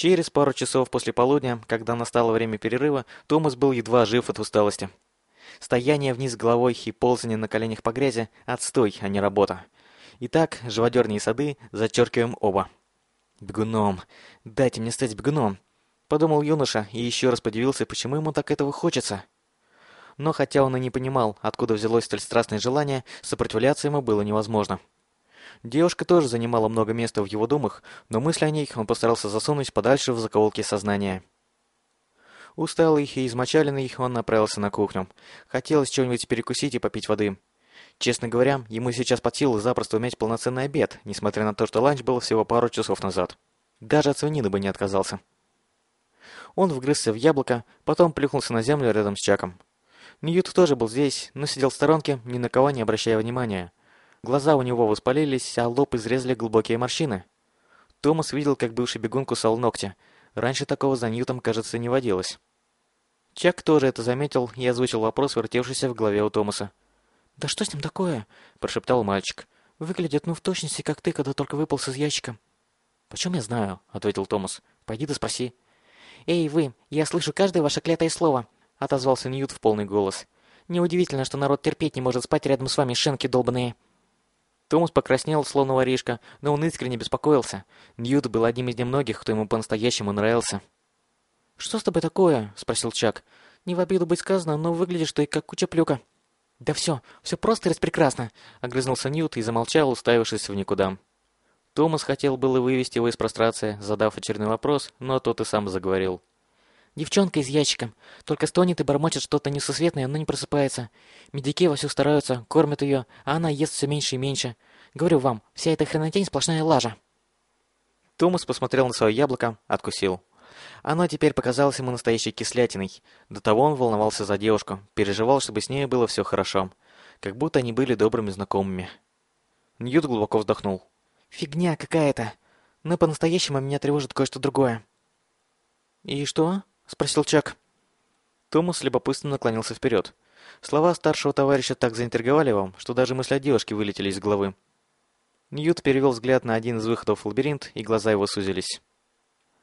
Через пару часов после полудня, когда настало время перерыва, Томас был едва жив от усталости. Стояние вниз головой и ползание на коленях по грязи – отстой, а не работа. Итак, живодерные сады зачеркиваем оба. «Бегуном! Дайте мне стать бегуном!» – подумал юноша и еще раз подивился, почему ему так этого хочется. Но хотя он и не понимал, откуда взялось столь страстное желание, сопротивляться ему было невозможно. Девушка тоже занимала много места в его думах, но мысли о ней он постарался засунуть подальше в закоулки сознания. Усталый и измочаленный, он направился на кухню. Хотелось чего-нибудь перекусить и попить воды. Честно говоря, ему сейчас под силу запросто уметь полноценный обед, несмотря на то, что ланч был всего пару часов назад. Даже от свинины бы не отказался. Он вгрызся в яблоко, потом плюхнулся на землю рядом с Чаком. Ньют тоже был здесь, но сидел в сторонке, ни на кого не обращая внимания. Глаза у него воспалились, а лоб изрезали глубокие морщины. Томас видел, как бывший бегун кусал ногти. Раньше такого за Ньютом, кажется, не водилось. Чак тоже это заметил и озвучил вопрос, вертевшийся в голове у Томаса. «Да что с ним такое?» – прошептал мальчик. «Выглядит, ну, в точности, как ты, когда только выполз из ящика». «Почем я знаю?» – ответил Томас. «Пойди да спроси». «Эй, вы, я слышу каждое ваше клятое слово», – отозвался Ньют в полный голос. «Неудивительно, что народ терпеть не может спать рядом с вами, шенки долбаные». Томас покраснел, словно воришка, но он искренне беспокоился. Ньют был одним из немногих, кто ему по-настоящему нравился. «Что с тобой такое?» — спросил Чак. «Не в обиду быть сказано, но выглядишь ты как куча плюка». «Да все, все просто и распрекрасно!» — огрызнулся Ньют и замолчал, уставившись в никуда. Томас хотел было вывести его из прострации, задав очередной вопрос, но тот и сам заговорил. Девчонка из ящика. Только стонет и бормочет что-то несусветное, но не просыпается. Медики вовсю стараются, кормят ее, а она ест все меньше и меньше. Говорю вам, вся эта хренотень сплошная лажа. Томас посмотрел на свое яблоко, откусил. Оно теперь показалось ему настоящей кислятиной. До того он волновался за девушку, переживал, чтобы с ней было все хорошо. Как будто они были добрыми знакомыми. Ньют глубоко вздохнул. «Фигня какая-то. Но по-настоящему меня тревожит кое-что другое». «И что?» Спросил Чак. Томас с любопытством наклонился вперед. Слова старшего товарища так заинтриговали его, что даже мысли о девушке вылетели из головы. Ньют перевел взгляд на один из выходов в лабиринт, и глаза его сузились.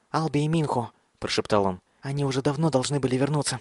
«Алби и Минхо», — прошептал он, — «они уже давно должны были вернуться».